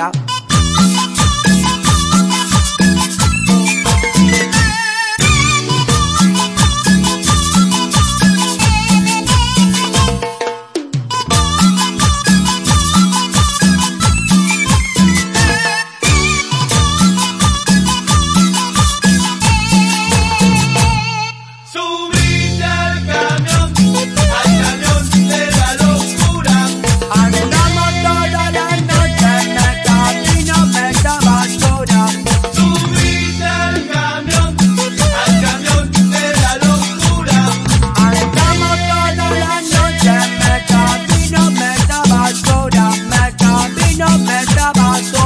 Yeah. trabajo.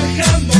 viajando.